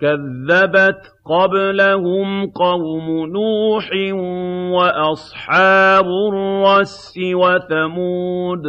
كَذَّبَتْ قَبْلَهُمْ قَوْمُ نُوحٍ وَأَصْحَابُ الرَّسِّ وَثَمُودُ